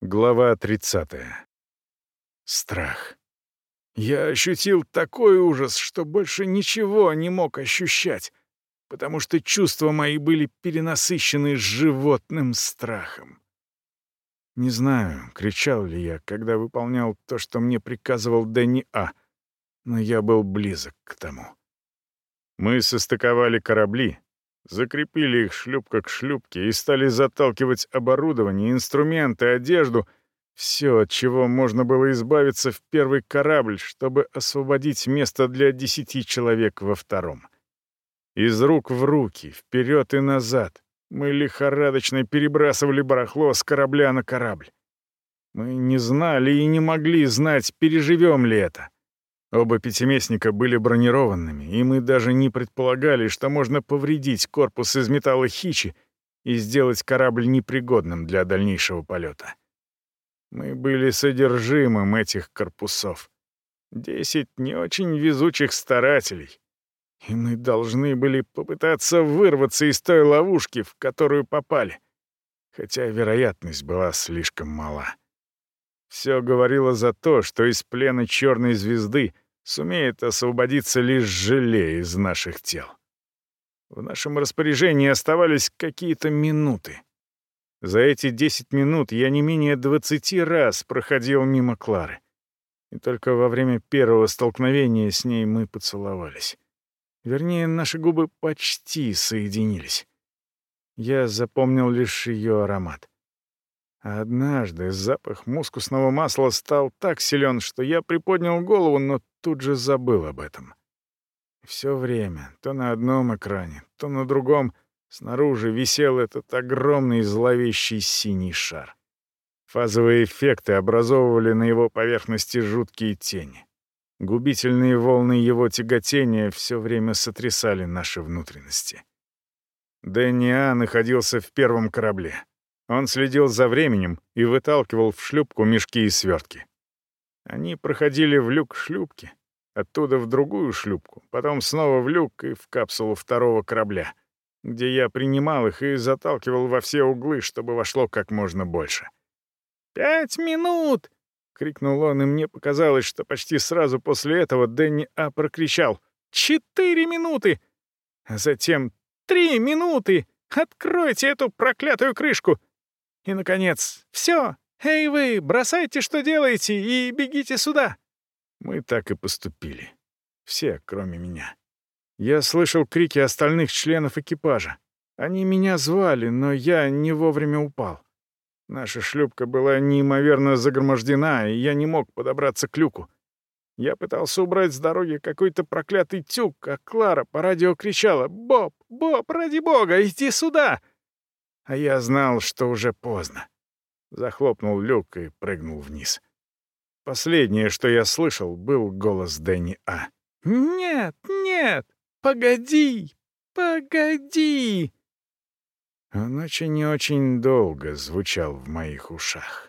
Глава 30. Страх. Я ощутил такой ужас, что больше ничего не мог ощущать, потому что чувства мои были перенасыщены животным страхом. Не знаю, кричал ли я, когда выполнял то, что мне приказывал Дэнни А, но я был близок к тому. Мы состыковали корабли, закрепили их шлюпка к шлюпке и стали заталкивать оборудование, инструменты, одежду — все, от чего можно было избавиться в первый корабль, чтобы освободить место для десяти человек во втором. Из рук в руки, вперед и назад, мы лихорадочно перебрасывали барахло с корабля на корабль. Мы не знали и не могли знать, переживем ли это. Оба пятиместника были бронированными, и мы даже не предполагали, что можно повредить корпус из металла хичи и сделать корабль непригодным для дальнейшего полета. Мы были содержимым этих корпусов. Десять не очень везучих старателей. И мы должны были попытаться вырваться из той ловушки, в которую попали. Хотя вероятность была слишком мала. Все говорило за то, что из плена черной звезды сумеет освободиться лишь желе из наших тел. В нашем распоряжении оставались какие-то минуты. За эти десять минут я не менее двадцати раз проходил мимо Клары. И только во время первого столкновения с ней мы поцеловались. Вернее, наши губы почти соединились. Я запомнил лишь ее аромат. Однажды запах мускусного масла стал так силен, что я приподнял голову, но тут же забыл об этом. Все время, то на одном экране, то на другом, снаружи висел этот огромный зловещий синий шар. Фазовые эффекты образовывали на его поверхности жуткие тени. Губительные волны его тяготения все время сотрясали наши внутренности. Дэнни А находился в первом корабле. Он следил за временем и выталкивал в шлюпку мешки и свертки. Они проходили в люк шлюпки, оттуда в другую шлюпку, потом снова в люк и в капсулу второго корабля, где я принимал их и заталкивал во все углы, чтобы вошло как можно больше. «Пять минут!» — крикнул он, и мне показалось, что почти сразу после этого Дэнни А прокричал «Четыре минуты!» А затем «Три минуты! Откройте эту проклятую крышку!» И, наконец, «Все! Эй вы, бросайте, что делаете, и бегите сюда!» Мы так и поступили. Все, кроме меня. Я слышал крики остальных членов экипажа. Они меня звали, но я не вовремя упал. Наша шлюпка была неимоверно загромождена, и я не мог подобраться к люку. Я пытался убрать с дороги какой-то проклятый тюк, а Клара по радио кричала «Боб! Боб, ради бога, иди сюда!» А я знал, что уже поздно. Захлопнул люк и прыгнул вниз. Последнее, что я слышал, был голос Дэнни А. «Нет, нет, погоди, погоди!» Он очень и очень долго звучал в моих ушах.